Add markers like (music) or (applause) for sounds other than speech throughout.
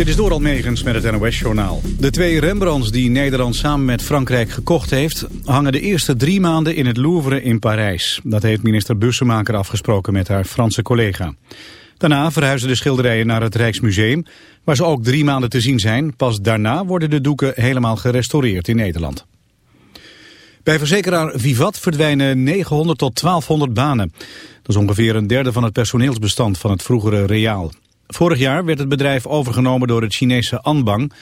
Dit is door Almegens met het NOS-journaal. De twee Rembrandts die Nederland samen met Frankrijk gekocht heeft... hangen de eerste drie maanden in het Louvre in Parijs. Dat heeft minister Bussemaker afgesproken met haar Franse collega. Daarna verhuizen de schilderijen naar het Rijksmuseum... waar ze ook drie maanden te zien zijn. Pas daarna worden de doeken helemaal gerestaureerd in Nederland. Bij verzekeraar Vivat verdwijnen 900 tot 1200 banen. Dat is ongeveer een derde van het personeelsbestand van het vroegere Reaal. Vorig jaar werd het bedrijf overgenomen door het Chinese Anbang.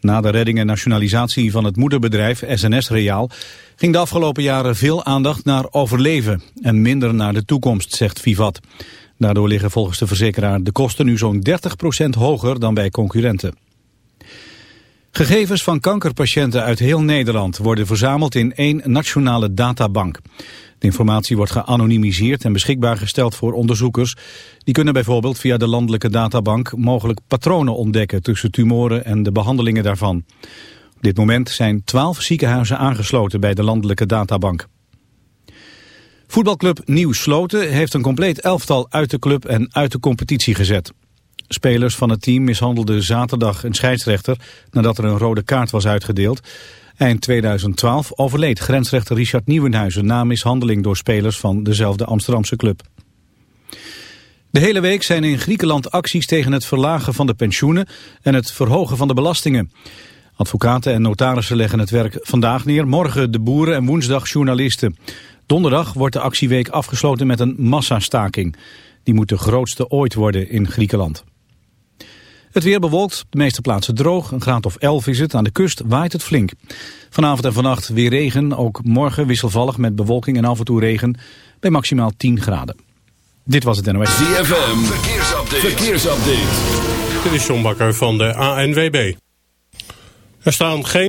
Na de redding en nationalisatie van het moederbedrijf SNS Reaal... ging de afgelopen jaren veel aandacht naar overleven... en minder naar de toekomst, zegt Vivat. Daardoor liggen volgens de verzekeraar de kosten nu zo'n 30% hoger dan bij concurrenten. Gegevens van kankerpatiënten uit heel Nederland worden verzameld in één nationale databank. De informatie wordt geanonimiseerd en beschikbaar gesteld voor onderzoekers. Die kunnen bijvoorbeeld via de landelijke databank mogelijk patronen ontdekken tussen tumoren en de behandelingen daarvan. Op dit moment zijn twaalf ziekenhuizen aangesloten bij de landelijke databank. Voetbalclub Nieuw Sloten heeft een compleet elftal uit de club en uit de competitie gezet. Spelers van het team mishandelden zaterdag een scheidsrechter nadat er een rode kaart was uitgedeeld. Eind 2012 overleed grensrechter Richard Nieuwenhuizen na mishandeling door spelers van dezelfde Amsterdamse club. De hele week zijn in Griekenland acties tegen het verlagen van de pensioenen en het verhogen van de belastingen. Advocaten en notarissen leggen het werk vandaag neer, morgen de boeren en woensdag journalisten. Donderdag wordt de actieweek afgesloten met een massastaking. Die moet de grootste ooit worden in Griekenland. Het weer bewolkt, de meeste plaatsen droog. Een graad of 11 is het. Aan de kust waait het flink. Vanavond en vannacht weer regen. Ook morgen wisselvallig met bewolking en af en toe regen. Bij maximaal 10 graden. Dit was het NOS. ZFM, verkeersupdate. verkeersupdate. Dit is John Bakker van de ANWB. Er staan geen...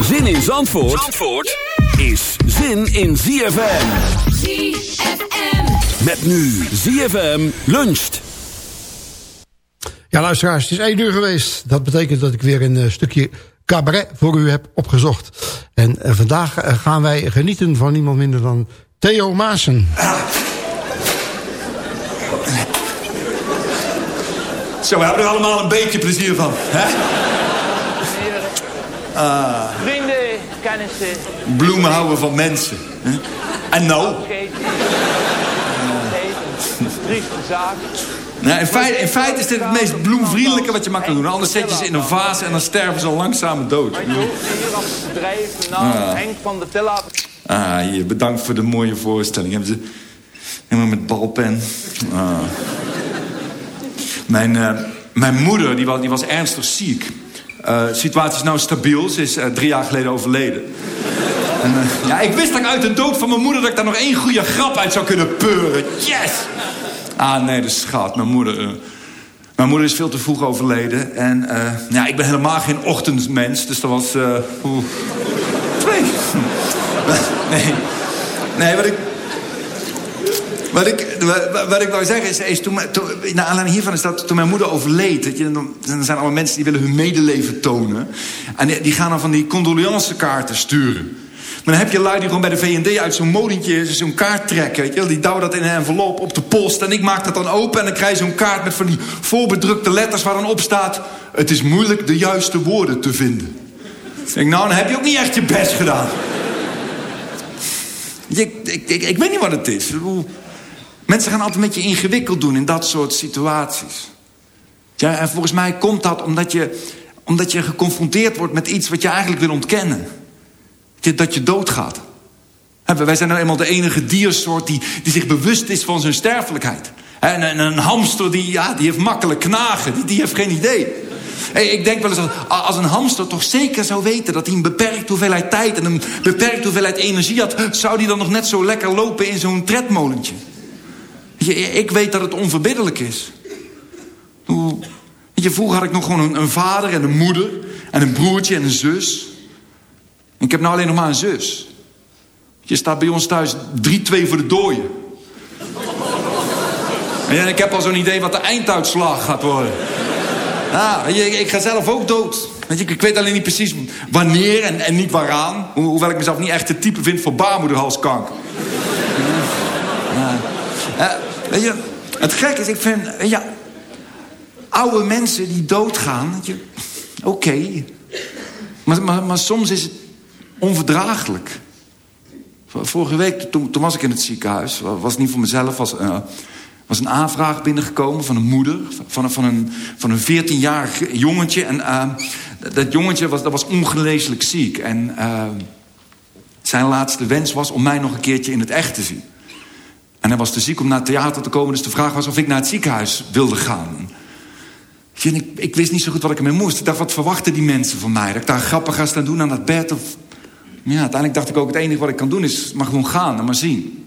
Zin in Zandvoort, Zandvoort is zin in ZFM. ZFM. Met nu ZFM luncht. Ja, luisteraars, het is één uur geweest. Dat betekent dat ik weer een eh, stukje cabaret voor u heb opgezocht. En eh, vandaag eh, gaan wij genieten van niemand minder dan Theo Maassen. Zo, we hebben er allemaal een beetje plezier van. Hè? Vrienden, kennissen, Bloemen houden van mensen. Hè? En nou? Trieste zaak. Nou, in, feite, in feite is dit het meest bloemvriendelijke wat je maar kan doen. Anders zet je ze in een vaas en dan sterven ze langzaam dood. Mijn bedrijf, naam Henk van de Tilla. Ah, hier, bedankt voor de mooie voorstelling. Hebben ze helemaal met balpen. Ah. Mijn, eh, mijn moeder, die was, die was ernstig ziek. Eh, situatie is nou stabiel. Ze is eh, drie jaar geleden overleden. En, eh, ja, ik wist dat uit de dood van mijn moeder... dat ik daar nog één goede grap uit zou kunnen peuren. Yes! Ah, nee, de schat. Mijn moeder... mijn moeder is veel te vroeg overleden. En ja, ik ben helemaal geen ochtendmens. Dus dat was... Twee. (laughs) Nee. Nee, wat ik... Wat ik, wat, ik wou zeggen is, is toen, aanleiding hiervan is dat toen mijn moeder overleed... weet je, dan, zijn allemaal mensen die willen hun medeleven tonen. En die, gaan dan van die condoleancekaarten sturen. Maar dan heb je lui die gewoon bij de V&D uit zo'n molentje zo'n kaart trekken. Weet je, die douwen dat in een envelop op de post. En ik maak dat dan open en dan krijg je zo'n kaart met van die voorbedrukte letters... waar dan op staat, het is moeilijk de juiste woorden te vinden. Ik denk, nou, dan heb je ook niet echt je best gedaan. (laughs) Ik, ik, ik weet niet wat het is. Mensen gaan altijd met je ingewikkeld doen in dat soort situaties. Ja, en volgens mij komt dat omdat je, omdat je geconfronteerd wordt met iets wat je eigenlijk wil ontkennen. Dat je, doodgaat. Wij zijn nou eenmaal de enige diersoort die, die zich bewust is van zijn sterfelijkheid. En, en een hamster die, ja, die heeft makkelijk knagen, die, die heeft geen idee. Hey, ik denk wel eens als een hamster toch zeker zou weten... dat hij een beperkte hoeveelheid tijd en een beperkte hoeveelheid energie had... zou die dan nog net zo lekker lopen in zo'n tredmolentje. Ik weet dat het onverbiddelijk is. Vroeger had ik nog gewoon een, vader en een moeder... en een broertje en een zus. Ik heb nou alleen nog maar een zus. Je staat bij ons thuis 3-2 voor de dooien. En ik heb al zo'n idee wat de einduitslag gaat worden. Ja, ik, ga zelf ook dood. Ik weet alleen niet precies wanneer en, en niet waaraan. Ho- hoewel ik mezelf niet echt het type vind voor baarmoederhalskanker. Ja. Het gek is, ik vind... je, oude mensen die doodgaan... Oké. Maar, maar, maar soms is het onverdraaglijk. Vorige week, toen, was ik in het ziekenhuis. wa- Was niet voor mezelf, was, eh, was een aanvraag binnengekomen van een moeder. Van, van een, van een 14-jarig jongetje. En eh, dat jongetje was, dat was ziek. En eh, zijn laatste wens was om mij nog een keertje in het echt te zien. En hij was te ziek om naar het theater te komen. Dus de vraag was of ik naar het ziekenhuis wilde gaan. Ik, ik wist niet zo goed wat ik ermee moest. Ik dacht, wat verwachten die mensen van mij? Dat ik daar grappig ga staan doen aan dat bed? Of... Ja, uiteindelijk dacht ik ook, het enige wat ik kan doen is maar gewoon gaan en maar zien.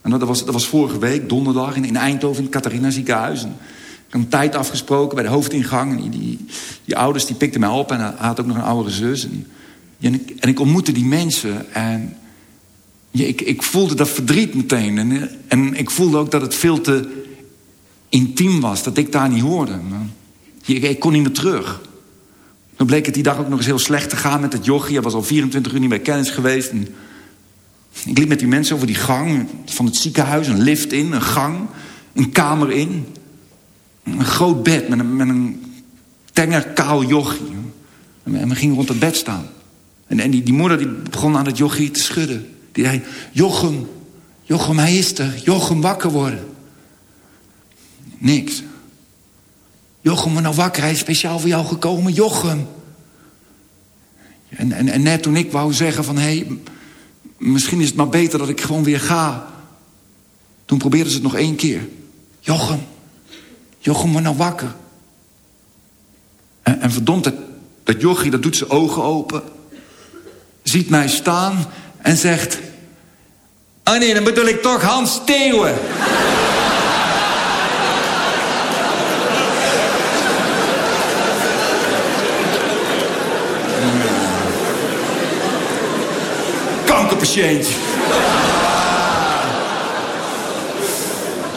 En dat was, dat was vorige week, donderdag, in, in Eindhoven, in het Catharina ziekenhuis. En ik had een tijd afgesproken bij de hoofdingang. En die, die, ouders die pikten mij op en hij had ook nog een oudere zus. En, ik, en ik ontmoette die mensen en ja, ik, ik voelde dat verdriet meteen. En, en ik voelde ook dat het veel te intiem was, dat ik daar niet hoorde. Ik, ik kon niet meer terug. Dan bleek het die dag ook nog eens heel slecht te gaan met het jochie. Hij was al 24 uur niet bij kennis geweest. Ik liep met die mensen over die gang van het ziekenhuis. Een lift in, een gang, een kamer in. Een groot bed met een, met een tenger kaal jochie. En we gingen rond het bed staan. En, en die, die moeder die begon aan het jochie te schudden. Die zei, Jochem, Jochem, hij is er. Jochem, wakker worden. Niks. Jochem, maar nou wakker, hij is speciaal voor jou gekomen. Jochem. En, en, en net toen ik wou zeggen van... hé, hey, misschien is het maar beter dat ik gewoon weer ga. Toen probeerden ze het nog één keer. Jochem. Jochem, maar nou wakker. En, en verdomd, dat, dat jochie, dat doet zijn ogen open. Ziet mij staan en zegt... Oh nee, dan bedoel ik toch Hans Steeuwen. Kankerpatiëntje.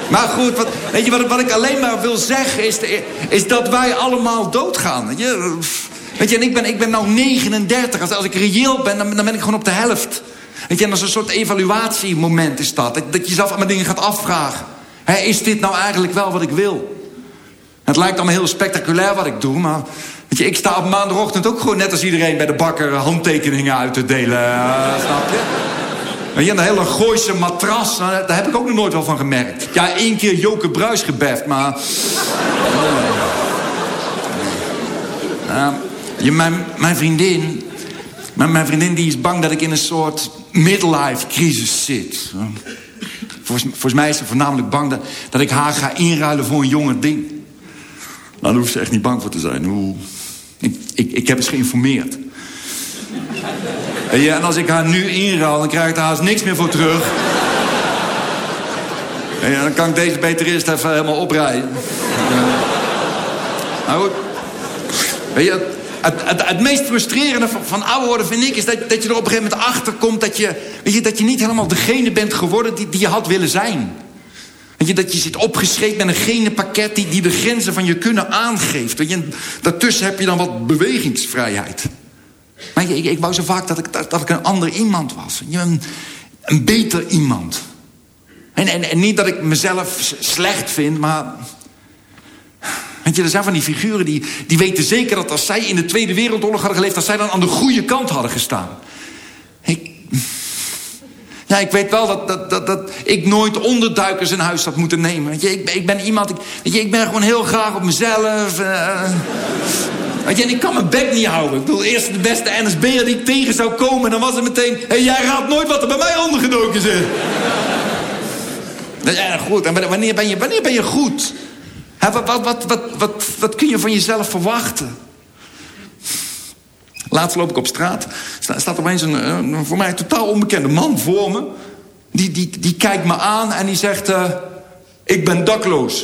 Maar goed, wat, weet je wat, wat ik alleen maar wil zeggen is, is dat wij allemaal doodgaan. Je, weet je en ik ben, ik ben nou 39. Als, als ik reëel ben, dan, dan ben ik gewoon op de helft. Weet je, en dat is een soort evaluatiemoment is dat. Dat, je jezelf allemaal dingen gaat afvragen. Hè, is dit nou eigenlijk wel wat ik wil? Het lijkt allemaal heel spectaculair wat ik doe, maar... Weet je, ik sta op maandagochtend ook gewoon net als iedereen bij de bakker handtekeningen uit te delen. eh, snap je? Een hele Gooise matras, nou, daar heb ik ook nog nooit wel van gemerkt. Ja, één keer Joke Bruis gebeft, maar... (laughs) Ja, je, mijn, mijn vriendin... Mijn, mijn vriendin die is bang dat ik in een soort midlife crisis zit. Volgens, mij is ze voornamelijk bang dat, dat ik haar ga inruilen voor een jonger ding. Nou, daar hoeft ze echt niet bang voor te zijn. Hoe... Ik, ik, ik heb eens geïnformeerd. Ja, en als ik haar nu inruil, dan krijg ik daar haast niks meer voor terug. Ja, dan kan ik deze beter eerst even helemaal oprijden. Nou goed. Weet je, het, het, het meest frustrerende van, van ouder worden vind ik... is dat, dat je er op een gegeven moment achter komt... dat je, weet je, dat je niet helemaal degene bent geworden die, die je had willen zijn. Weet je, dat je zit opgeschreven met een genenpakket die, die de grenzen van je kunnen aangeeft. Weet je, en daartussen heb je dan wat bewegingsvrijheid. Maar ik, ik wou zo vaak dat ik, dat, dat ik een ander iemand was. Je, Een, een beter iemand. En, en, en niet dat ik mezelf slecht vind, maar... Weet je, er zijn van die figuren die, die weten zeker dat als zij in de Tweede Wereldoorlog hadden geleefd... dat zij dan aan de goede kant hadden gestaan. Ik, ja, ik weet wel dat, dat, dat, dat ik nooit onderduikers in huis had moeten nemen. Weet je, ik, ben- ik ben iemand, ik, weet je, ik ben gewoon heel graag op mezelf. weet je, en ik kan mijn bek niet houden. Ik bedoel, eerst de beste NSB'er die ik tegen zou komen... en dan was het meteen, hé, jij raadt nooit wat er bij mij ondergedoken zit. Ja, goed. En wanneer ben je, wanneer ben je goed? Wat, wat, wat, wat, wat, kun je van jezelf verwachten? Laatst loop ik op straat. Sta, staat opeens een, een voor mij totaal onbekende man voor me. Die, die, die kijkt me aan en die zegt... eh, ik ben dakloos.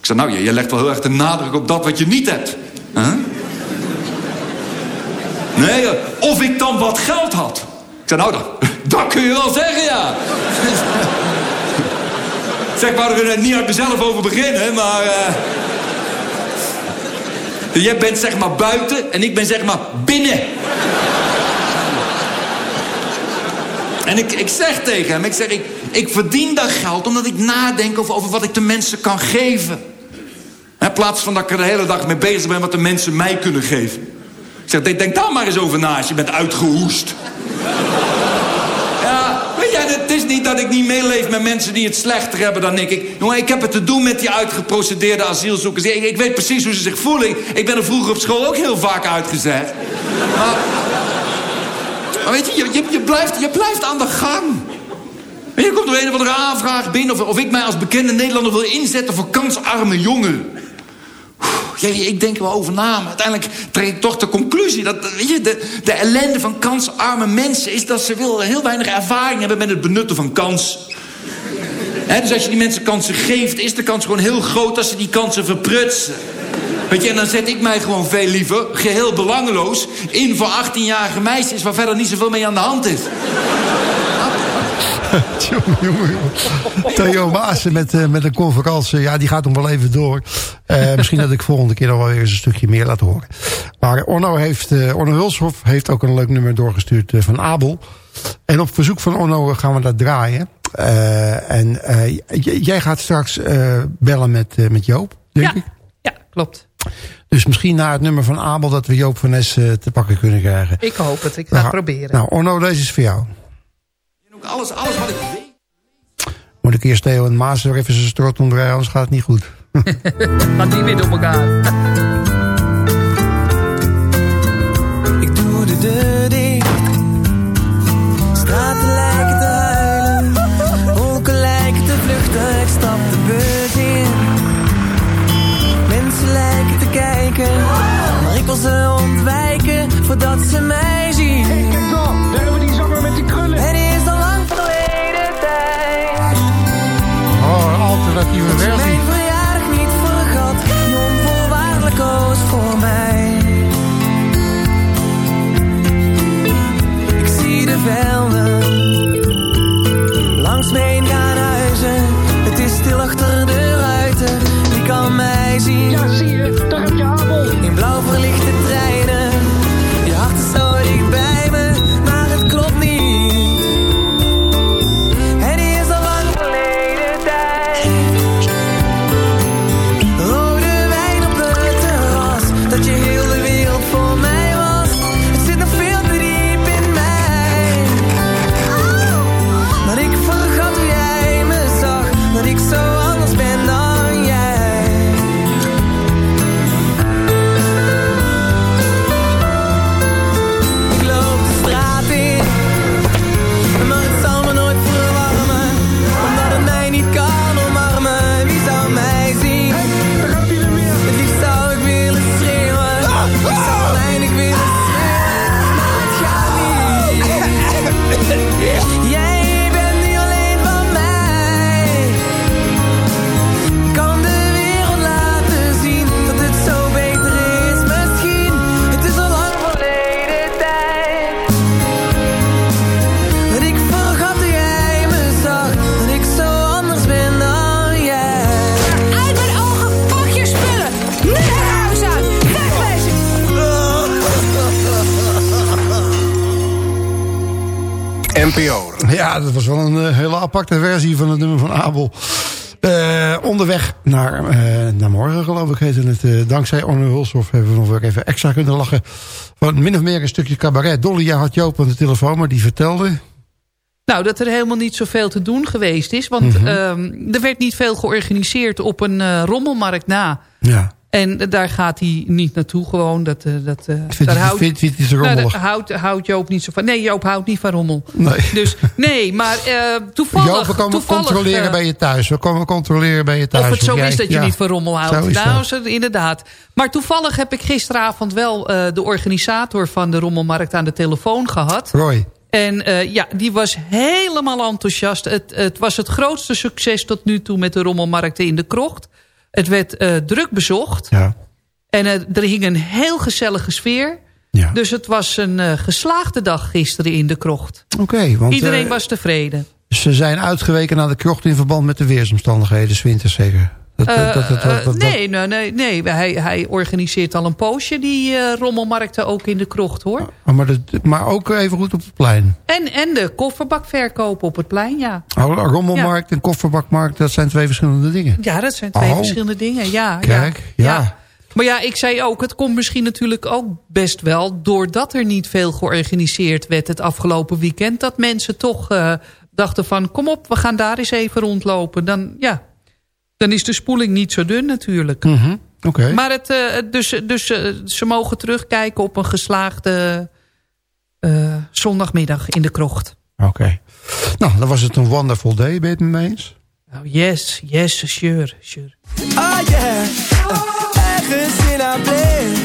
Ik zeg, nou, je, je legt wel heel erg de nadruk op dat wat je niet hebt. Nee, eh, of ik dan wat geld had. Ik zeg, nou, dat, dat kun je wel zeggen, ja. Zeg, ik wou er niet uit mezelf over beginnen, maar... eh, Jij bent zeg maar buiten en ik ben zeg maar binnen. En ik, ik zeg tegen hem, ik zeg, ik, ik verdien dat geld omdat ik nadenk over, over wat ik de mensen kan geven. In plaats van dat ik er de hele dag mee bezig ben wat de mensen mij kunnen geven. Ik zeg, denk denk daar maar eens over na als je bent uitgehoest. Ja, het is niet dat ik niet meeleef met mensen die het slechter hebben dan ik. ik jongen, ik heb het te doen met die uitgeprocedeerde asielzoekers. Ik, weet precies hoe ze zich voelen. Ik, ben er vroeger op school ook heel vaak uitgezet. Maar, weet je, je, je, blijft, je blijft aan de gang. En je komt er een of andere aanvraag binnen... Of, of ik mij als bekende Nederlander wil inzetten voor kansarme jongeren. Ik denk wel over na, maar uiteindelijk trek ik toch de conclusie... dat weet je, de, de ellende van kansarme mensen is dat ze wel heel weinig ervaring hebben... met het benutten van kans. Dus als je die mensen kansen geeft, is de kans gewoon heel groot... dat ze die kansen verprutsen. Weet je, en dan zet ik mij gewoon veel liever, geheel belangeloos... in voor 18-jarige meisjes waar verder niet zoveel mee aan de hand is. Jongen, jongen, jongen. Theo Maassen met, eh, met een conferentie. Ja, die gaat nog wel even door. Eh, misschien dat ik volgende keer nog wel weer eens een stukje meer laat horen. Maar Orno, heeft, eh, Orno Hulshoff heeft ook een leuk nummer doorgestuurd van Abel. En op verzoek van Orno gaan we dat draaien. En jij gaat straks bellen met, met Joop, denk Ja. ik. Ja, klopt. Dus misschien na het nummer van Abel dat we Joop van Nes te pakken kunnen krijgen. Ik hoop het. Ik ga het proberen. Nou, Orno, deze is voor jou. Alles, alles wat ik weet. Moet ik eerst Theo en Maas er even zijn strot omdraaien, anders gaat het niet goed. (laughs) Gaat niet meer door elkaar. Ik doe de deur NPO. Ja, dat was wel een eh, hele aparte versie van het nummer van Abel. Eh, onderweg naar, eh, naar morgen, geloof ik, heette het. dankzij Orne Hulshoff hebben we nog weer even extra kunnen lachen. Van min of meer een stukje cabaret. Dolly, jij had Joop aan de telefoon, maar die vertelde... Nou, dat er helemaal niet zoveel te doen geweest is. Want Mhm. ehm, er werd niet veel georganiseerd op een rommelmarkt na. Ja. En daar gaat hij niet naartoe gewoon. Dat, eh, dat, eh, Vindt daar hij- houdt- vindt- vindt hij Nou, houdt, houdt Joop niet zo van. Nee, Joop houdt niet van rommel. Nee. Dus nee, maar eh, toevallig... Joop, we komen toevallig, controleren bij je thuis. We komen controleren bij je thuis. Of het zo jij- is dat je ja, niet van rommel houdt. Zo is nou, dat. inderdaad. Maar toevallig heb ik gisteravond wel eh, de organisator van de rommelmarkt aan de telefoon gehad. Roy. En eh, ja, die was helemaal enthousiast. Het, het was het grootste succes tot nu toe met de rommelmarkten in de krocht. Het werd eh, druk bezocht. Ja. En eh, er hing een heel gezellige sfeer. Ja. Dus het was een eh, geslaagde dag gisteren in de krocht. Oké, want Iedereen was tevreden. ze zijn uitgeweken naar de krocht in verband met de weersomstandigheden, 's winters zeker. Dat, dat, dat, dat, Eh, dat- nee, nee, nee, nee. Hij, hij organiseert al een poosje die eh, rommelmarkten ook in de krocht hoor. Oh, maar, dat, maar ook even goed op het plein. En, en de kofferbakverkoop op het plein, ja. Oh, Rommelmarkt en kofferbakmarkt, dat zijn twee verschillende dingen. Ja, dat zijn twee Oh. verschillende dingen, ja. Kijk, ja. Maar ja, ik zei ook, het komt misschien natuurlijk ook best wel... doordat er niet veel georganiseerd werd het afgelopen weekend... dat mensen toch eh, dachten van, kom op, we gaan daar eens even rondlopen. Dan, ja, dan is de spoeling niet zo dun natuurlijk. Mhm, Oké. Maar het, eh, dus, dus eh, ze mogen terugkijken op een geslaagde eh, zondagmiddag in de krocht. Oké. Nou, dan was het een wonderful day, ben je het met me eens? Nou, yes, yes, sure, sure. Oh yeah, uh, ergens in haar blik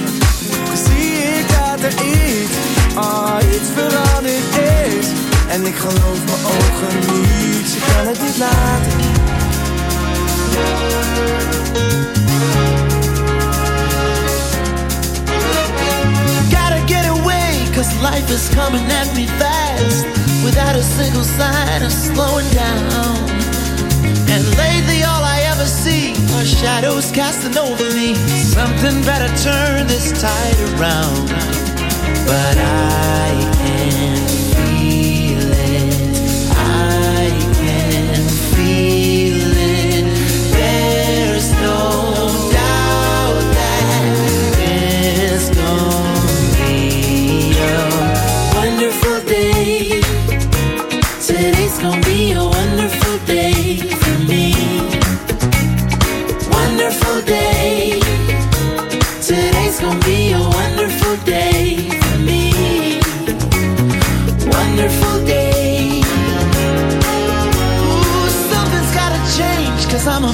zie ik dat er iets, oh, iets veranderd is. En ik geloof mijn ogen niet, ze kan het niet laten. Gotta get away, cause life is coming at me fast without a single sign of slowing down. And lately, all I ever see are shadows casting over me. Something better turn this tide around. But I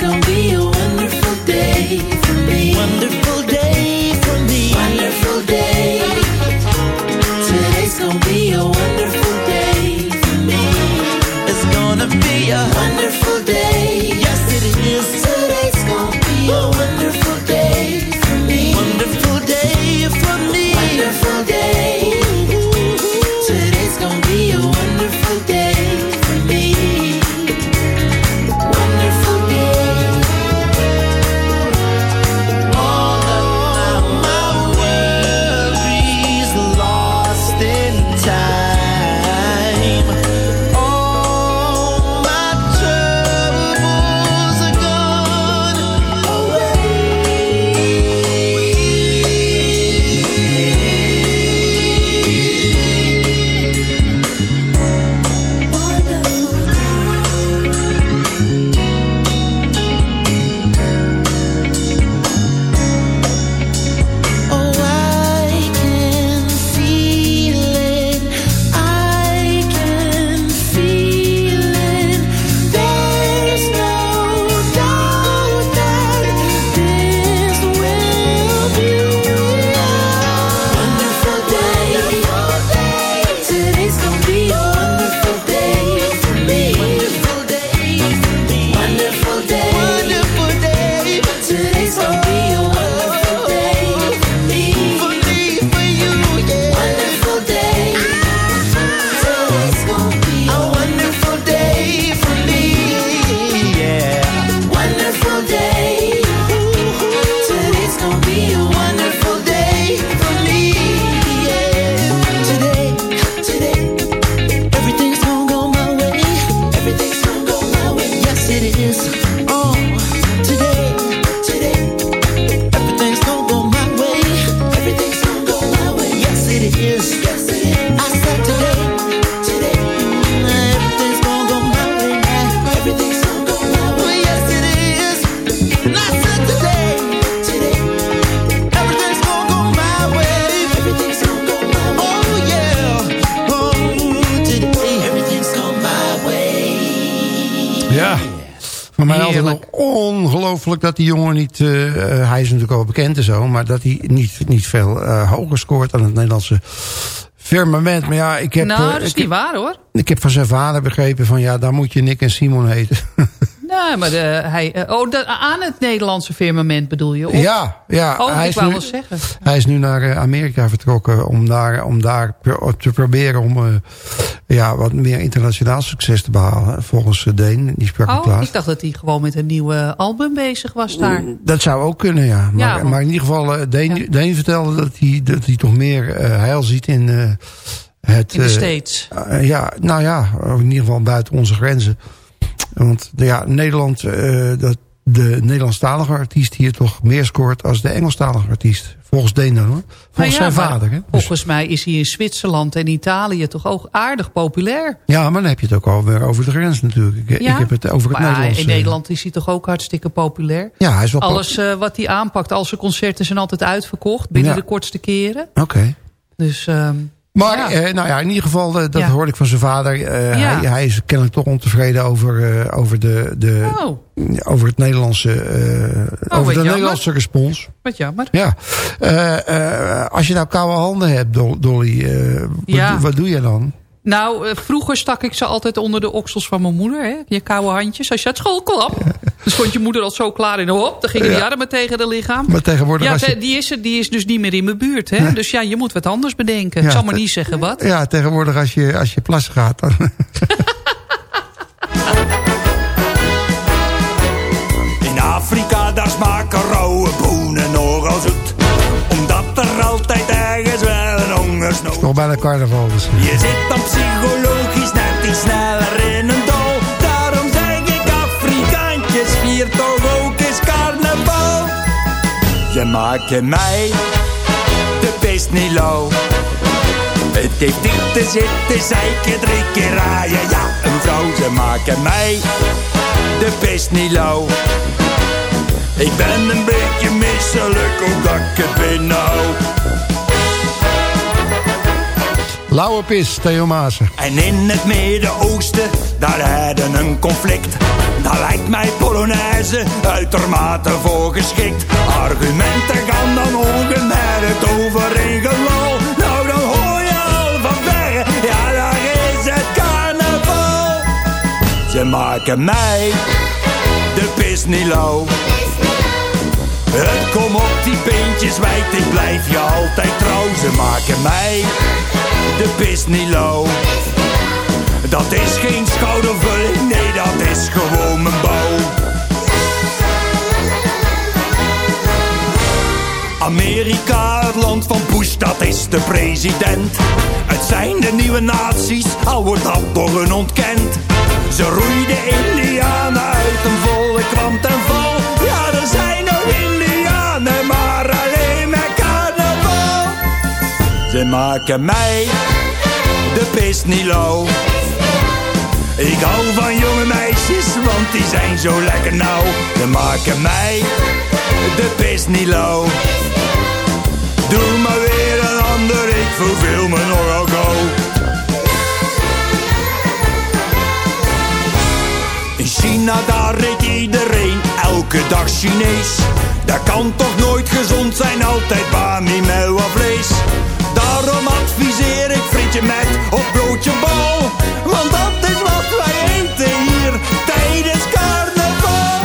don't be dat die jongen niet... eh, eh, hij is natuurlijk al bekend en zo... maar dat hij niet, niet veel eh, hoger scoort dan het Nederlandse firmament. Maar ja, ik heb, nou, dat is ik, niet heb, waar hoor. ik heb van zijn vader begrepen van... ja, daar moet je Nick en Simon heten. (laughs) Nee, maar de, hij, eh, oh, de, aan het Nederlandse firmament bedoel je? Of? ja, ja. Oh, hij ik is wou nu- wel zeggen. Hij is nu naar eh, Amerika vertrokken om daar, om daar te proberen om eh, ja, wat meer internationaal succes te behalen. Volgens Deen, die sprak ik Oh, ik dacht dat hij gewoon met een nieuwe album bezig was daar. Dat zou ook kunnen, ja. Maar, Ja, want- maar in ieder geval, Deen, Deen vertelde dat hij, dat hij toch meer heil ziet in het... In de States. ja, nou ja, in ieder geval buiten onze grenzen. Want ja, Nederland, eh, dat de Nederlandstalige artiest hier toch meer scoort als de Engelstalige artiest. Volgens hoor. Volgens Nou ja, zijn vader. Hè? Dus- Volgens mij is hij in Zwitserland en Italië toch ook aardig populair. Ja, maar dan heb je het ook alweer over de grens natuurlijk. Ik, Ja? ik heb het over het maar Nederlands. in eh, Nederland is hij toch ook hartstikke populair. Ja, hij is wel... Alles eh, wat hij aanpakt, al zijn concerten zijn altijd uitverkocht. Binnen Ja. de kortste keren. Oké. Dus ehm, Maar Ja. eh, nou ja, in ieder geval, eh, dat Ja. hoorde ik van zijn vader. Eh, Ja. hij, hij is kennelijk toch ontevreden over, eh, over, de, de, oh, over het Nederlandse, wat over de jammer. Nederlandse respons. wat jammer. Ja. Als je nou koude handen hebt, Dol- Dolly, wat, wat doe je dan? Nou, eh, vroeger stak ik ze altijd onder de oksels van mijn moeder. Hè? Je koude handjes. Als je uit school kwam. (laughs) Dan stond je moeder al zo klaar in de hop. Dan gingen die Ja. armen tegen de lichaam. Maar tegenwoordig Ja, als je, die, is, er- die is dus niet meer in mijn buurt. Hè? Dus ja, je moet wat anders bedenken. Ja, ik zal maar niet zeggen wat. ja, tegenwoordig als je, als je plassen gaat, dan... (laughs) In Afrika, daar smaken rauwe bonen carnaval. Dus. Je zit dan psychologisch net iets sneller in een dal. Daarom zeg ik Afrikaantjes, vier toch ook eens carnaval. Je maakt mij de pist niet lauw. Het heeft niet te zitten, zeiken drie keer raaien. Ja, een vrouw, ze maken mij de pist niet lauw. Ik ben een beetje misselijk omdat ik het binnenhoud. Lauwe pis, Theo Maassen. En in het Midden-Oosten, daar hadden een conflict. Daar lijkt mij Polonaise uitermate voor geschikt. Argumenten gaan dan ongemerkt over in gelul. Nou, dan hoor je al van verre, ja, daar is het carnaval. Ze maken mij de pis niet lauw. Kom op die beentjes wijd, ik blijf je altijd trouw. Ze maken mij de pis niet lauw. Dat is geen schoudervulling, nee dat is gewoon mijn bouw. Amerika, het land van Bush, dat is de president. Het zijn de nieuwe naties, al wordt dat door hun ontkend. Ze roeiden Indianen uit een volle kwam ten val. Ze maken mij de pis niet lauw. Ik hou van jonge meisjes, want die zijn zo lekker nauw. Ze maken mij de pis niet lauw. Doe maar weer een ander, ik verveel me nogal gauw. In China, daar eet iedereen elke dag Chinees. Dat kan toch nooit gezond zijn, altijd bami met wat vlees. Daarom adviseer ik frietje met of broodje bal. Want dat is wat wij eten hier tijdens carnaval.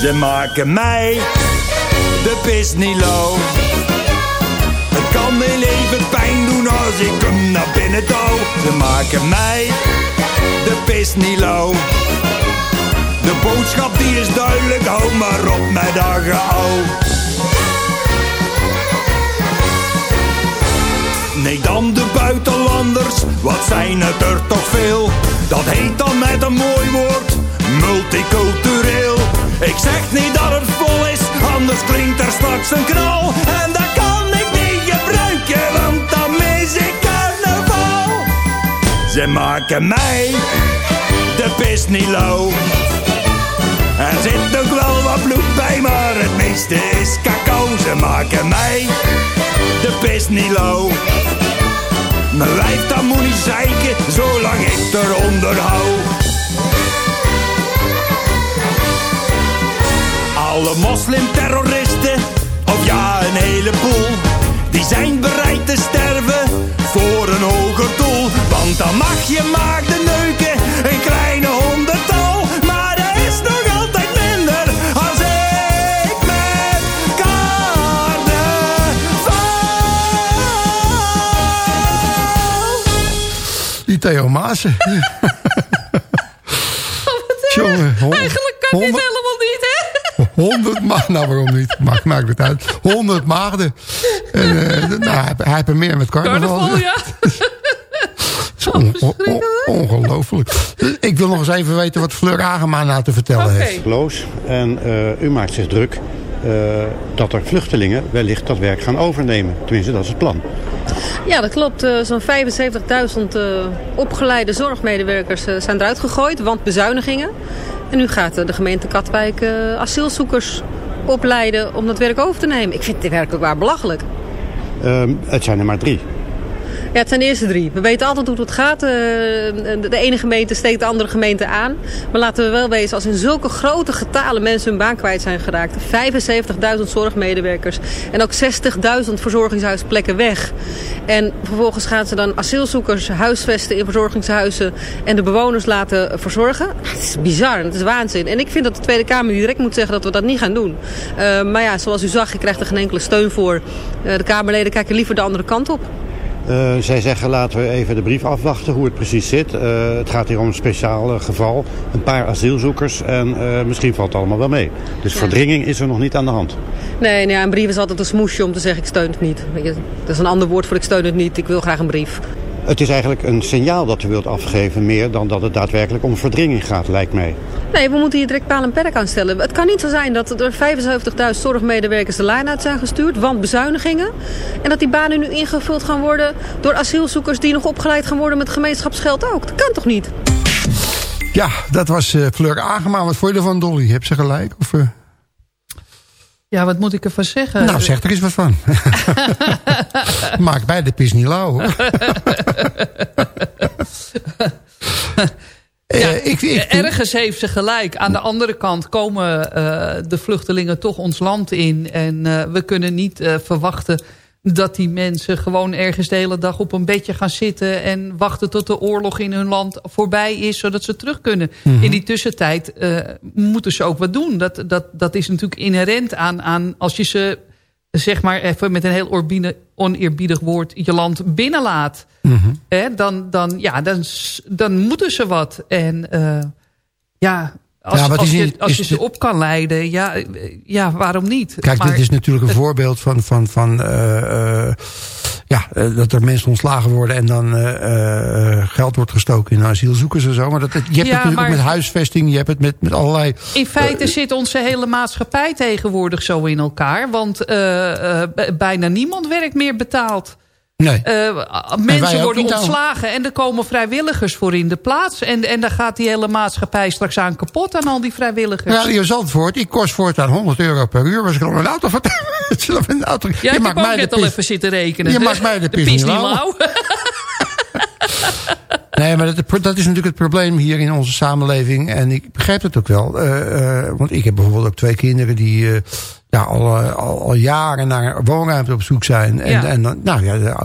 Ze maken mij de pis niet lauw. Het kan heel even pijn doen als ik hem naar binnen douw. Ze maken mij de pis niet lauw. De boodschap die is duidelijk, hou maar op met dat geouw. Nee, dan de buitenlanders, wat zijn het er toch veel. Dat heet dan met een mooi woord, multicultureel. Ik zeg niet dat het vol is, anders klinkt er straks een knal. En dat kan ik niet gebruiken, want dan mis ik carnaval. Ze maken mij de pis niet lauw. Er zit ook wel wat bloed bij, maar het meeste is cacao. Ze maken mij de pis niet low. Mijn lijf dat moet niet zeiken, zolang ik eronder hou. Alle moslimterroristen, of ja een heleboel, die zijn bereid te sterven voor een hoger doel. Want dan mag je maar de neuken Theo Maassen. (laughs) (laughs) Jongen, hon- Eigenlijk kan dit helemaal niet, hè? (laughs) 100 maagden. Nou, waarom niet? Maakt, maakt het uit. 100 maagden. En, eh, nou, hij, hij heeft er meer met carnaval. Carnaval, ja. On- on- on- ongelooflijk. Ik wil nog eens even weten wat Fleur Agema nou te vertellen heeft. Loos. En eh, u maakt zich druk eh, dat er vluchtelingen wellicht dat werk gaan overnemen. Tenminste, dat is het plan. Ja, dat klopt. Eh, Zo'n 75.000 eh, opgeleide zorgmedewerkers eh, zijn eruit gegooid, want bezuinigingen. En nu gaat de gemeente Katwijk asielzoekers opleiden om dat werk over te nemen. Ik vind dit werkelijk waar belachelijk. Ehm, het zijn er maar drie. Ja, het zijn de eerste drie. We weten altijd hoe het gaat. Eh, De ene gemeente steekt de andere gemeente aan. Maar laten we wel wezen, als in zulke grote getalen mensen hun baan kwijt zijn geraakt. 75.000 zorgmedewerkers en ook 60.000 verzorgingshuisplekken weg. En vervolgens gaan ze dan asielzoekers huisvesten in verzorgingshuizen en de bewoners laten verzorgen. Het is bizar, het is waanzin. En ik vind dat de Tweede Kamer direct moet zeggen dat we dat niet gaan doen. Eh, maar ja, zoals u zag, je krijgt er geen enkele steun voor. Eh, de Kamerleden kijken liever de andere kant op. Eh, zij zeggen laten we even de brief afwachten hoe het precies zit. Eh, het gaat hier om een speciaal eh, geval. Een paar asielzoekers en misschien valt het allemaal wel mee. Dus verdringing is er nog niet aan de hand. Nee, nee, een brief is altijd een smoesje om te zeggen ik steun het niet. Dat is een ander woord voor ik steun het niet. Ik wil graag een brief. Het is eigenlijk een signaal dat u wilt afgeven meer dan dat het daadwerkelijk om verdringing gaat, lijkt mij. Nee, we moeten hier direct paal en perk aan stellen. Het kan niet zo zijn dat er 75.000 zorgmedewerkers de lijn uit zijn gestuurd, want bezuinigingen. En dat die banen nu ingevuld gaan worden door asielzoekers die nog opgeleid gaan worden met gemeenschapsgeld ook. Dat kan toch niet? Ja, dat was eh, Fleur Agema. Wat vond je ervan, Dolly? Heb ze gelijk? Of, eh? Ja, wat moet ik ervan zeggen? Nou, zeg er eens wat van. (laughs) Maak bij de pis niet lauw. hoor. (laughs) Eh, ik, ik, Ergens heeft ze gelijk. Aan de andere kant komen eh, de vluchtelingen toch ons land in. En eh, we kunnen niet verwachten dat die mensen gewoon ergens de hele dag op een bedje gaan zitten... en wachten tot de oorlog in hun land voorbij is, zodat ze terug kunnen. Mhm. In die tussentijd eh, moeten ze ook wat doen. Dat, dat, dat is natuurlijk inherent aan, aan als je ze, zeg maar even met een heel oorbiede- oneerbiedig woord... je land binnenlaat. Hè, dan, dan, ja, dan, dan moeten ze wat. En eh, ja, als, Ja, wat als, is je, als je ze op kan leiden, ja, eh, ja waarom niet? Kijk, Maar dit is natuurlijk een het- voorbeeld van, van, van eh, eh, ja, dat er mensen ontslagen worden en dan geld wordt gestoken in asielzoekers en zo. Maar dat, je hebt het natuurlijk maar- ook met huisvesting, je hebt het met, met allerlei... In feite zit onze hele maatschappij tegenwoordig zo in elkaar. Want bijna niemand werkt meer betaald. Nee. Eh, mensen worden ontslagen en er komen vrijwilligers voor in de plaats. En, en daar gaat die hele maatschappij straks aan kapot aan al die vrijwilligers. Radio Zandvoort, die kost voortaan 100 euro per uur. Als ik al een auto van... (laughs) zelf een auto. Ja, je ik heb ook de net al even zitten rekenen. Je maakt mij de pis niet lauw. (laughs) Nee, maar dat, dat is natuurlijk het probleem hier in onze samenleving. En ik begrijp het ook wel. Eh, eh, want ik heb bijvoorbeeld ook twee kinderen die ja, al, eh, al, al jaren naar woonruimte op zoek zijn. En, Ja. en nou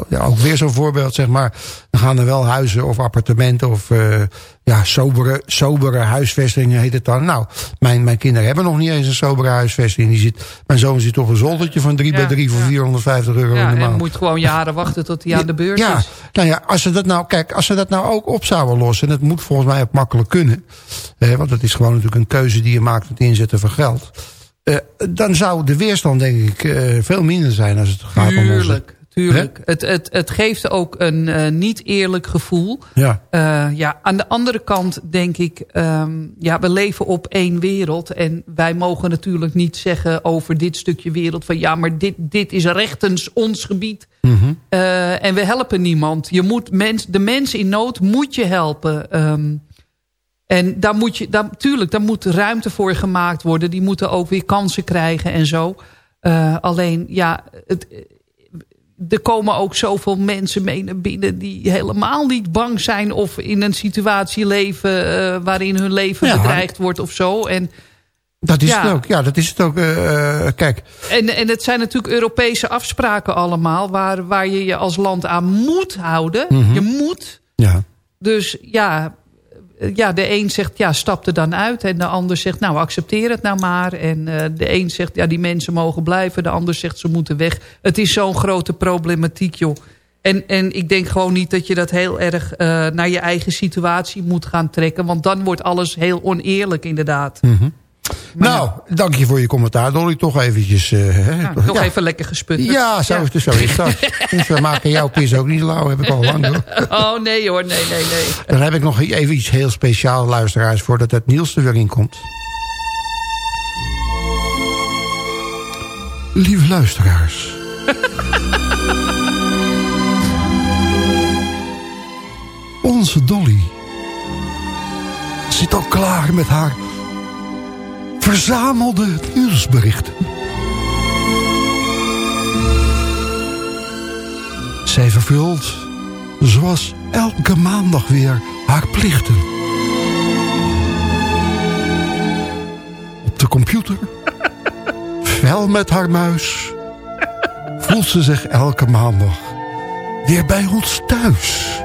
ja, ook weer zo'n voorbeeld, zeg maar. Dan gaan er wel huizen of appartementen of eh, ja, sobere, sobere huisvestingen heet het dan. Nou, mijn, mijn kinderen hebben nog niet eens een sobere huisvesting. Die zit, mijn zoon zit op een zoldertje van 3 bij Ja, 3 voor 450 euro Ja, in de en maand. moet gewoon jaren wachten tot hij aan de beurt Ja, is. nou ja, als ze dat nou, kijk, als ze dat nou ook op zouden lossen, en dat moet volgens mij ook makkelijk kunnen, eh, want het is gewoon natuurlijk een keuze die je maakt met inzetten van geld, eh, dan zou de weerstand denk ik eh, veel minder zijn als het gaat om onze... Tuurlijk, tuurlijk. Het, het, het geeft ook een eh, niet eerlijk gevoel. Ja. Ja, aan de andere kant denk ik, ehm, ja, we leven op één wereld. En wij mogen natuurlijk niet zeggen over dit stukje wereld van ja, maar dit, dit is rechtens ons gebied. Mhm. En we helpen niemand. Je moet mens, de mens in nood moet je helpen. Ehm, en daar moet je, daar, tuurlijk, daar moet ruimte voor gemaakt worden. Die moeten ook weer kansen krijgen en zo. Eh, alleen, ja, het, er komen ook zoveel mensen mee naar binnen... die helemaal niet bang zijn of in een situatie leven... eh, waarin hun leven Ja. bedreigd wordt of zo. En Dat is Ja. het ook. Ja, dat is het ook. eh, eh, kijk, En, en het zijn natuurlijk Europese afspraken allemaal... waar, waar je je als land aan moet houden. Mhm. Je moet. ja. Dus ja, ja, de een zegt, ja, stap er dan uit. En de ander zegt, nou, accepteer het nou maar. En eh, de een zegt, ja, die mensen mogen blijven. De ander zegt, ze moeten weg. Het is zo'n grote problematiek, joh. En, en ik denk gewoon niet dat je dat heel erg eh, naar je eigen situatie moet gaan trekken. Want dan wordt alles heel oneerlijk, inderdaad. Nou, dank je voor je commentaar, Dolly. Toch eventjes... Nou, toch- nog ja. even lekker gesput. Ja, zo, Is, het, zo is dat. (laughs) dus we maken jouw pis ook niet lauw, heb ik al lang hoor. Oh, nee hoor, nee, nee, nee. Dan heb ik nog even iets heel speciaals, luisteraars... voordat het Niels er weer in komt. Lieve luisteraars. (laughs) Onze Dolly zit al klaar met haar verzamelde nieuwsberichten. Zij vervult, zoals elke maandag weer, haar plichten. Op de computer, (laughs) fel met haar muis, voelt ze zich elke maandag weer bij ons thuis.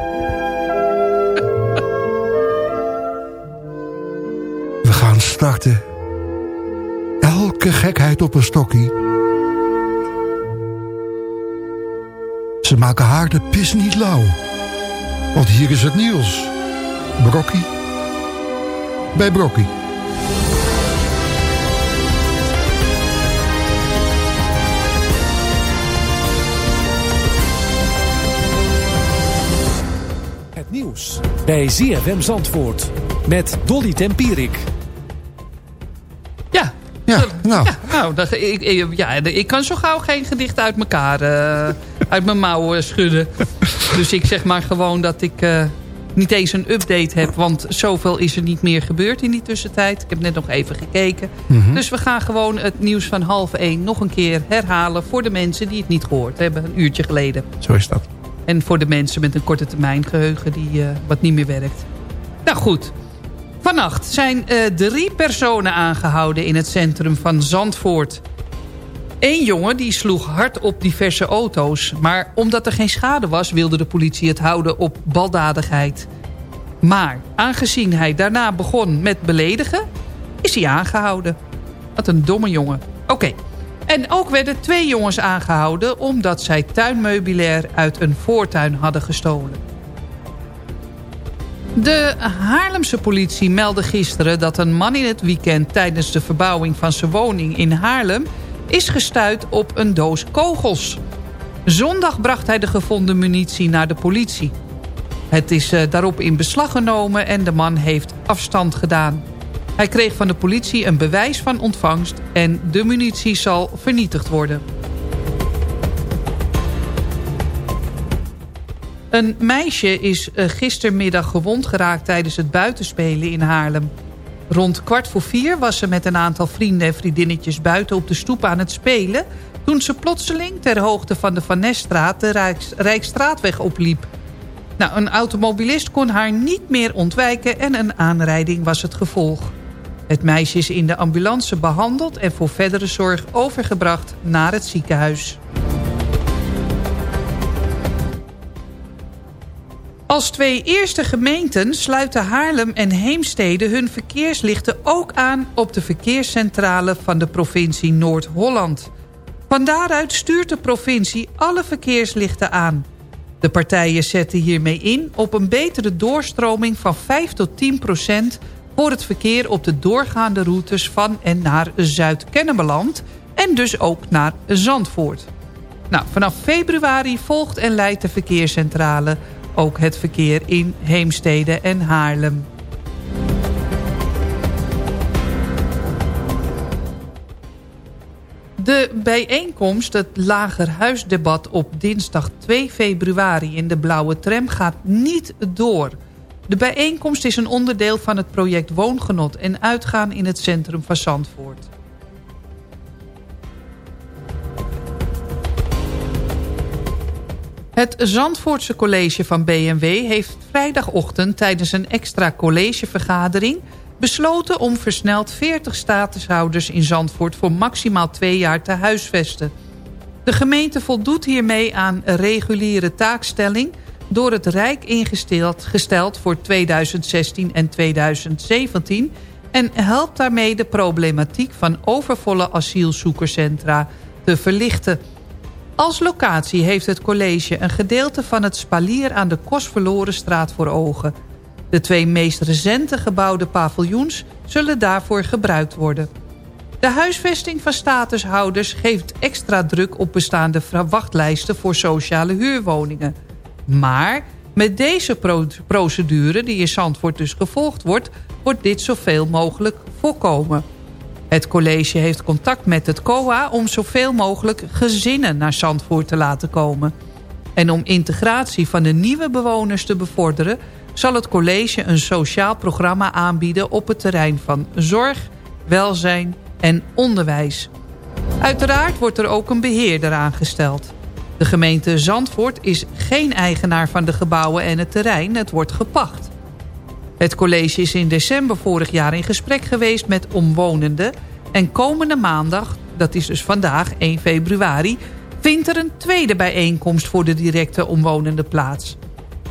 We gaan starten. Elke gekheid op een stokkie. Ze maken haar de pis niet lauw. Want hier is het nieuws. Brokkie. Bij Brokkie. Het nieuws bij ZFM Zandvoort met Dolly Tempierik. Ja. Nou. Ja, nou, dat, ik, ik- ja, ik kan zo gauw geen gedicht uit elkaar, eh, uit mijn mouwen schudden. Dus ik zeg maar gewoon dat ik eh, niet eens een update heb. Want zoveel is er niet meer gebeurd in die tussentijd. Ik heb net nog even gekeken. Mhm. Dus we gaan gewoon het nieuws van half één nog een keer herhalen... voor de mensen die het niet gehoord hebben, een uurtje geleden. Zo is dat. En voor de mensen met een korte termijn geheugen die eh, wat niet meer werkt. Nou goed. Vannacht zijn eh, drie personen aangehouden in het centrum van Zandvoort. Eén jongen die sloeg hard op diverse auto's. Maar omdat er geen schade was wilde de politie het houden op baldadigheid. Maar aangezien hij daarna begon met beledigen... is hij aangehouden. Wat een domme jongen. Oké. En ook werden twee jongens aangehouden... omdat zij tuinmeubilair uit een voortuin hadden gestolen. De Haarlemse politie meldde gisteren dat een man in het weekend... tijdens de verbouwing van zijn woning in Haarlem... is gestuit op een doos kogels. Zondag bracht hij de gevonden munitie naar de politie. Het is eh, daarop in beslag genomen en de man heeft afstand gedaan. Hij kreeg van de politie een bewijs van ontvangst... en de munitie zal vernietigd worden. Een meisje is eh, gistermiddag gewond geraakt tijdens het buitenspelen in Haarlem. Rond kwart voor vier was ze met een aantal vrienden en vriendinnetjes buiten op de stoep aan het spelen... toen ze plotseling ter hoogte van de Van Neststraat de Rijks, Rijksstraatweg opliep. Nou, een automobilist kon haar niet meer ontwijken en een aanrijding was het gevolg. Het meisje is in de ambulance behandeld en voor verdere zorg overgebracht naar het ziekenhuis. Als twee eerste gemeenten sluiten Haarlem en Heemstede hun verkeerslichten ook aan op de verkeerscentrale van de provincie Noord-Holland. Van daaruit stuurt de provincie alle verkeerslichten aan. De partijen zetten hiermee in op een betere doorstroming van 5 tot 10 procent voor het verkeer op de doorgaande routes van en naar Zuid-Kennemerland en dus ook naar Zandvoort. Nou, vanaf februari volgt en leidt de verkeerscentrale ook het verkeer in Heemstede en Haarlem. De bijeenkomst, het Lagerhuisdebat op dinsdag 2 februari in de Blauwe Tram gaat niet door. De bijeenkomst is een onderdeel van het project Woongenot en uitgaan in het centrum van Zandvoort. Het Zandvoortse college van BMW heeft vrijdagochtend tijdens een extra collegevergadering besloten om versneld 40 statushouders in Zandvoort... voor maximaal twee jaar te huisvesten. De gemeente voldoet hiermee aan reguliere taakstelling... door het Rijk ingesteld gesteld voor 2016 en 2017... en helpt daarmee de problematiek van overvolle asielzoekerscentra te verlichten... Als locatie heeft het college een gedeelte van het spalier aan de Kostverlorenstraat voor ogen. De twee meest recente gebouwde paviljoens zullen daarvoor gebruikt worden. De huisvesting van statushouders geeft extra druk op bestaande wachtlijsten voor sociale huurwoningen. Maar met deze procedure die in Zandvoort dus gevolgd wordt... wordt dit zoveel mogelijk voorkomen. Het college heeft contact met het COA om zoveel mogelijk gezinnen naar Zandvoort te laten komen. En om integratie van de nieuwe bewoners te bevorderen... zal het college een sociaal programma aanbieden op het terrein van zorg, welzijn en onderwijs. Uiteraard wordt er ook een beheerder aangesteld. De gemeente Zandvoort is geen eigenaar van de gebouwen en het terrein, het wordt gepacht. Het college is in december vorig jaar in gesprek geweest met omwonenden... en komende maandag, dat is dus vandaag 1 februari... vindt er een tweede bijeenkomst voor de directe omwonenden plaats.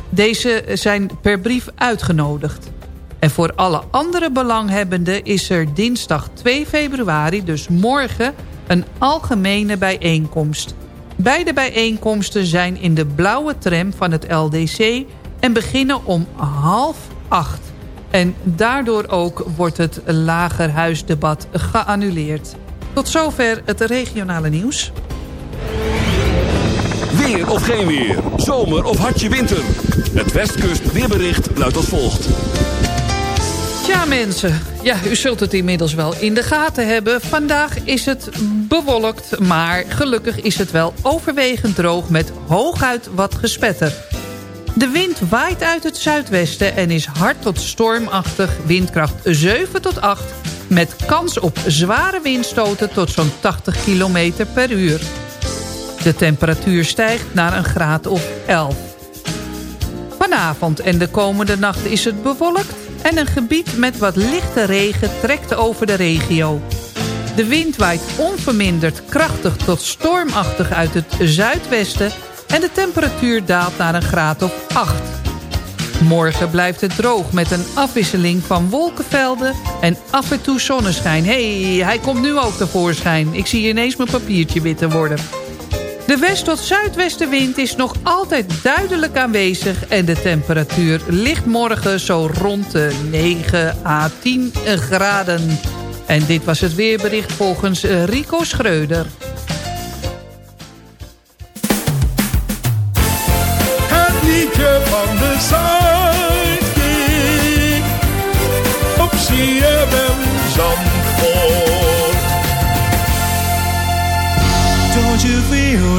Deze zijn per brief uitgenodigd. En voor alle andere belanghebbenden is er dinsdag 2 februari, dus morgen, een algemene bijeenkomst. Beide bijeenkomsten zijn in de blauwe tram van het LDC en beginnen om half acht. En daardoor ook wordt het lagerhuisdebat geannuleerd. Tot zover het regionale nieuws. Weer of geen weer, zomer of hartje winter. Het Westkust weerbericht luidt als volgt. Ja mensen, ja, u zult het inmiddels wel in de gaten hebben. Vandaag is het bewolkt, maar gelukkig is het wel overwegend droog... met hooguit wat gespetter. De wind waait uit het zuidwesten en is hard tot stormachtig windkracht 7 tot 8... met kans op zware windstoten tot zo'n 80 km per uur. De temperatuur stijgt naar een graad of 11. Vanavond en de komende nacht is het bewolkt... en een gebied met wat lichte regen trekt over de regio. De wind waait onverminderd krachtig tot stormachtig uit het zuidwesten en de temperatuur daalt naar een graad of 8. Morgen blijft het droog met een afwisseling van wolkenvelden en af en toe zonneschijn. Hé, hey, hij komt nu ook tevoorschijn. Ik zie ineens mijn papiertje witter worden. De west- tot zuidwestenwind is nog altijd duidelijk aanwezig... en de temperatuur ligt morgen zo rond de 9 à 10 graden. En dit was het weerbericht volgens Rico Schreuder.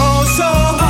oh so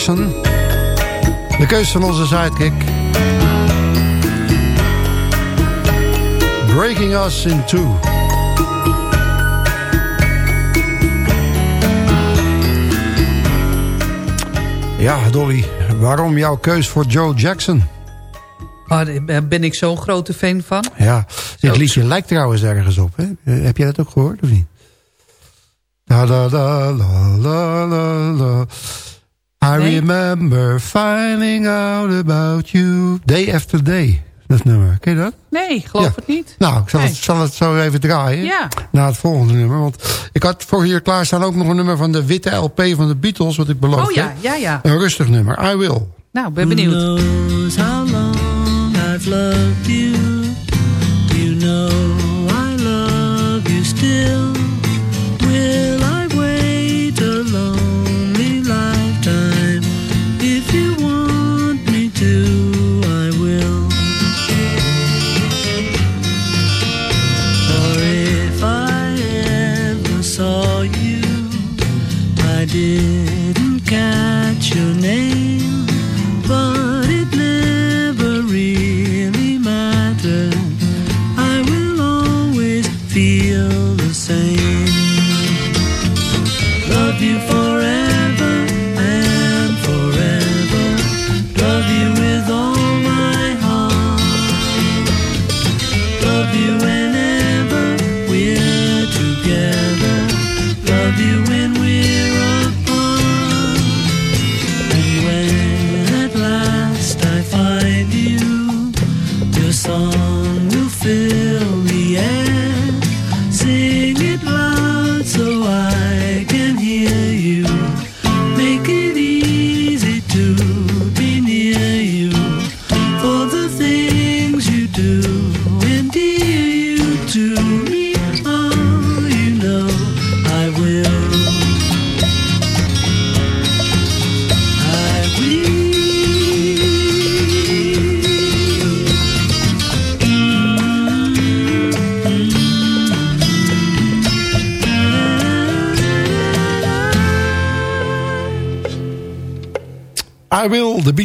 Jackson. De keus van onze sidekick. Breaking Us in Two. Ja, Dolly. Waarom jouw keus voor Joe Jackson? Ah, daar ben ik zo'n grote fan van. Ja, dit liedje lijkt trouwens ergens op. Hè? Eh, Heb jij dat ook gehoord of niet? La la la la la la. I Nee. remember finding out about you. Day after day. Dat nummer. Ken je dat? Nee, geloof Ja. het niet. Nou, ik zal, Nee. het, zal het zo even draaien. Ja. Na het volgende nummer. Want ik had voor hier klaarstaan ook nog een nummer van de witte LP van de Beatles. Wat ik beloofd Oh ja, ja, ja. Een rustig nummer. I Will. Nou, ben benieuwd. Who knows how long I've loved you? You didn't catch your name,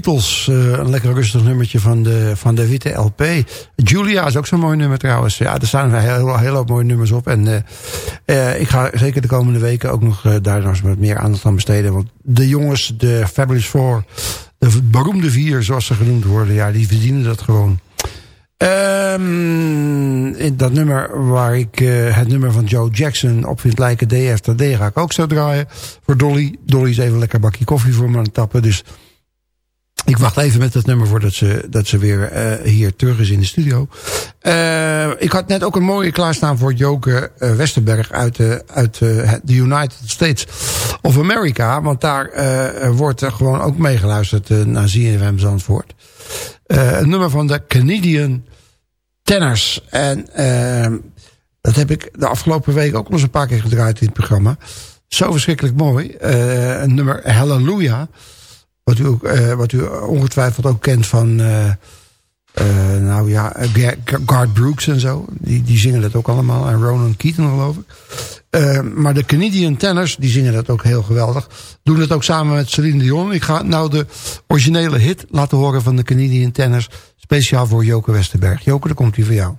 Beatles. Uh, een lekker rustig nummertje van de, van de witte LP. Julia is ook zo'n mooi nummer trouwens. Ja, er staan een hele, hele hoop mooie nummers op. En uh, uh, ik ga zeker de komende weken ook nog daar eens meer aandacht aan besteden. Want de jongens, de Fabulous Four, de beroemde vier zoals ze genoemd worden. Ja, die verdienen dat gewoon. Um, dat nummer waar ik het nummer van Joe Jackson op vind lijken, DFTD, ga ik ook zo draaien. Voor Dolly. Dolly is even lekker bakje koffie voor me aan het tappen. Dus ik wacht even met dat nummer voordat ze, dat ze weer uh, hier terug is in de studio. Uh, ik had net ook een mooie klaarstaan voor Joke Westerberg uit, de, uit de United States of America. Want daar wordt er gewoon ook meegeluisterd naar ZFM Zandvoort. Een nummer van de Canadian Tenners. En uh, dat heb ik de afgelopen week ook nog eens een paar keer gedraaid in het programma. Zo verschrikkelijk mooi. Een nummer Hallelujah. Wat u, ook, wat u ongetwijfeld ook kent van... nou ja, Garth Brooks en zo. Die, die zingen dat ook allemaal. En Ronan Keaton geloof ik. Maar de Canadian Tenners, die zingen dat ook heel geweldig. Doen het ook samen met Celine Dion. Ik ga nou de originele hit laten horen van de Canadian Tenners. Speciaal voor Joke Westerberg. Joke, daar komt hij voor jou.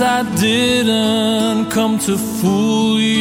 I didn't come to fool you.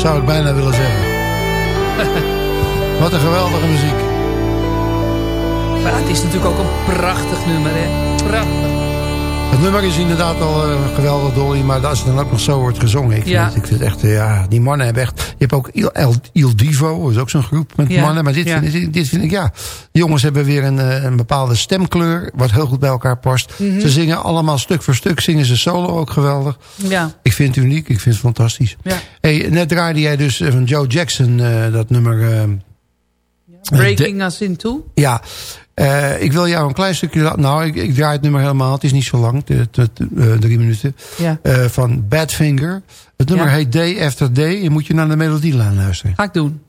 Zou ik bijna willen zeggen. (laughs) Wat een geweldige muziek. Maar het is natuurlijk ook een prachtig nummer, hè? Prachtig. Het nummer is inderdaad al eh, geweldig, Dolly. Maar als het dan ook nog zo wordt gezongen. Ik vind, Ja. ik vind echt, eh, ja, die mannen hebben echt... Je hebt ook Il, El- Il Divo, dat is ook zo'n groep met Ja, mannen. Maar dit, ja. vind ik, dit vind ik, ja... De jongens hebben weer een, eh, een bepaalde stemkleur. Wat heel goed bij elkaar past. Mhm. Ze zingen allemaal stuk voor stuk. Zingen ze solo ook geweldig. Ja. Ik vind het uniek. Ik vind het fantastisch. Ja. Hey, net draaide jij dus eh, van Joe Jackson eh, dat nummer... Breaking Us In Two. ja, ik wil jou een klein stukje... Nou, ik, ik draai het nummer helemaal. Het is niet zo lang, de, de- de- drie minuten. Ja. Van Badfinger. Het nummer Ja. heet Day After Day. En moet je naar de melodielijn luisteren. Ga ik doen.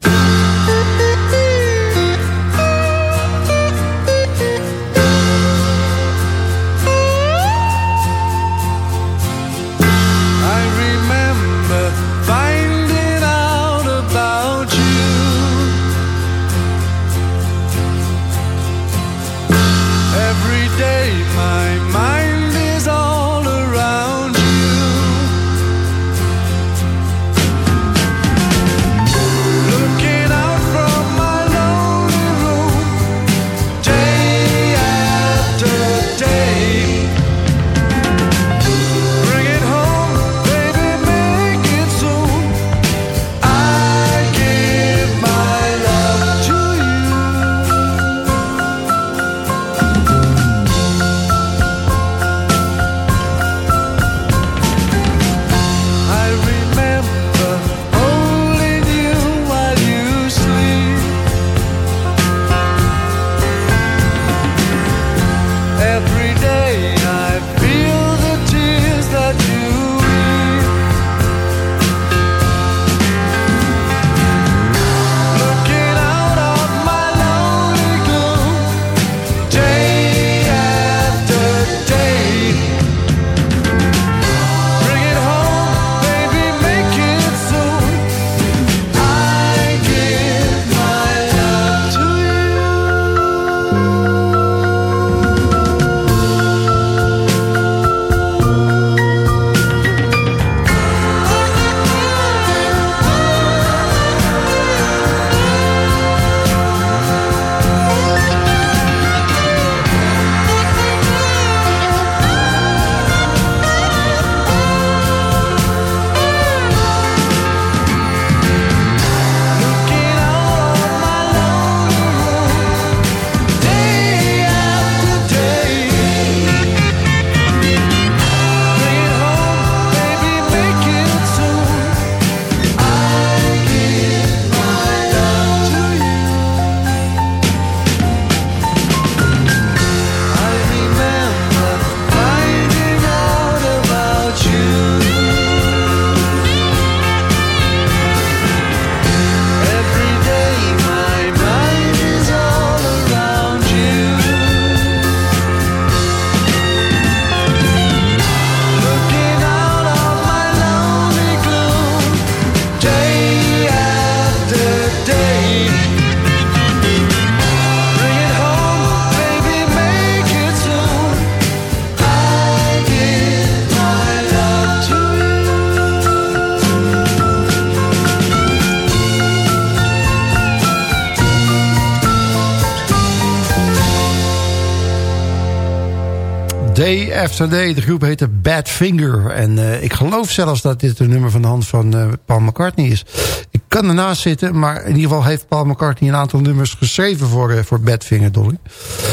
Day After Day. De groep heette Bad Finger. En uh, ik geloof zelfs dat dit een nummer van de hand van uh, Paul McCartney is. Ik kan ernaast zitten, maar in ieder geval heeft Paul McCartney een aantal nummers geschreven voor, uh, voor Badfinger, Dolly.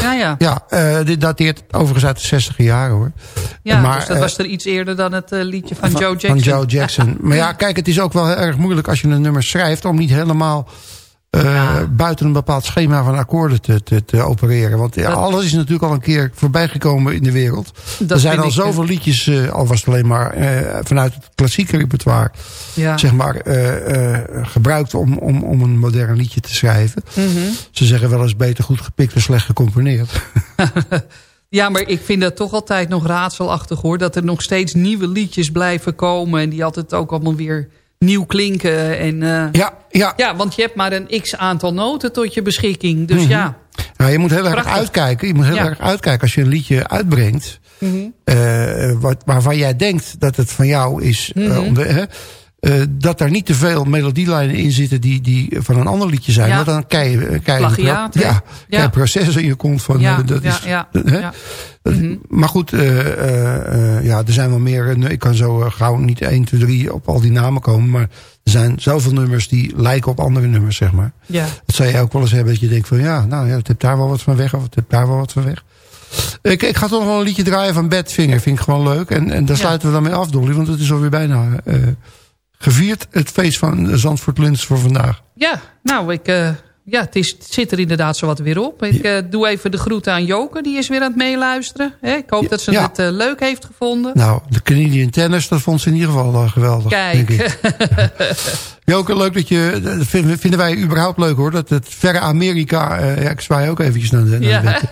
Ja, ja. Ja, dit dateert overigens uit de 60 jaren hoor. Ja, maar, dus dat was er iets eerder dan het liedje van, van, Joe Jackson. Van Joe Jackson. (laughs) maar ja, kijk, het is ook wel erg moeilijk als je een nummer schrijft om niet helemaal uh, ja. buiten een bepaald schema van akkoorden te, te, te opereren. Want dat, alles is natuurlijk al een keer voorbijgekomen in de wereld. Er zijn al zoveel ik, liedjes, uh, al was het alleen maar uh, vanuit het klassieke repertoire... Ja. zeg maar, gebruikt om, om, om een modern liedje te schrijven. Mm -hmm. Ze zeggen wel eens beter goed gepikt dan slecht gecomponeerd. (laughs) Ja, maar ik vind dat toch altijd nog raadselachtig hoor. Dat er nog steeds nieuwe liedjes blijven komen. En die altijd ook allemaal weer nieuw klinken. En, uh, ja, ja. ja, want je hebt maar een x aantal noten tot je beschikking. Dus mm -hmm. ja. Nou, je moet heel erg uitkijken. Je moet heel ja. erg uitkijken als je een liedje uitbrengt. Mm -hmm. uh, wat, waarvan jij denkt dat het van jou is. Mm -hmm. uh, om de, hè, uh, dat er niet te veel melodielijnen in zitten die, die van een ander liedje zijn. Ja. Want dan krijg je, krijg je, Plagiaat, ja, ja. Krijg je proces in je kont van. Ja, dat ja, is, hè? Mm -hmm. Maar goed, uh, uh, ja, er zijn wel meer. Ik kan zo gauw niet 1, 2, 3 op al die namen komen. Maar er zijn zoveel nummers die lijken op andere nummers, zeg maar. Ja. Dat zou je ook wel eens hebben dat je denkt van ja, nou ja, het hebt daar wel wat van weg. Of het hebt daar wel wat van weg. Ik, ik ga toch nog wel een liedje draaien van Badfinger. Vind ik gewoon leuk. En, en daar sluiten we dan mee af, Dolly. Want het is alweer bijna gevierd. Het feest van Zandvoort Lunch voor vandaag. Ja, nou, ik, uh, ja, het, is, het zit er inderdaad zo wat weer op. Ik uh, doe even de groeten aan Joke. Die is weer aan het meeluisteren. Hè? Ik hoop dat ze Ja. het uh, leuk heeft gevonden. Nou, de Canadian Tennis, dat vond ze in ieder geval geweldig. Kijk. Denk ik. (laughs) Joke, leuk dat je... Dat vinden, wij überhaupt leuk hoor. Dat het verre Amerika... Uh, ja, ik zwaai ook eventjes naar de, naar Ja. de bed.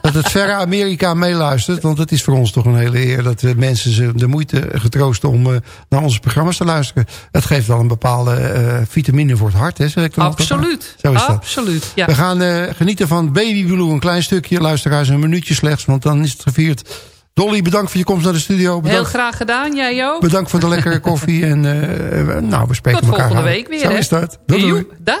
Dat het verre Amerika meeluistert. Want het is voor ons toch een hele eer... dat uh, mensen zich de moeite getroosten om uh, naar onze programma's te luisteren. Het geeft wel een bepaalde uh, vitamine voor het hart. Hè, zeg ik. Absoluut. Zo is dat. Absoluut, ja. We gaan genieten van Baby Blue, een klein stukje. Luisteraars, een minuutje slechts, want dan is het gevierd. Dolly, bedankt voor je komst naar de studio. Bedankt, Heel graag gedaan, jij ook. bedankt voor de lekkere (laughs) koffie. En uh, nou, we spreken Tot elkaar volgende aan. week weer, Zo is dat. Doei, doei. Dag.